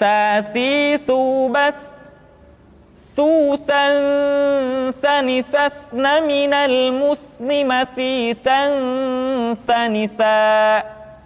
ثاثي ثوبث ثوثا ثنثثن من المسلم ثيثا ثنثا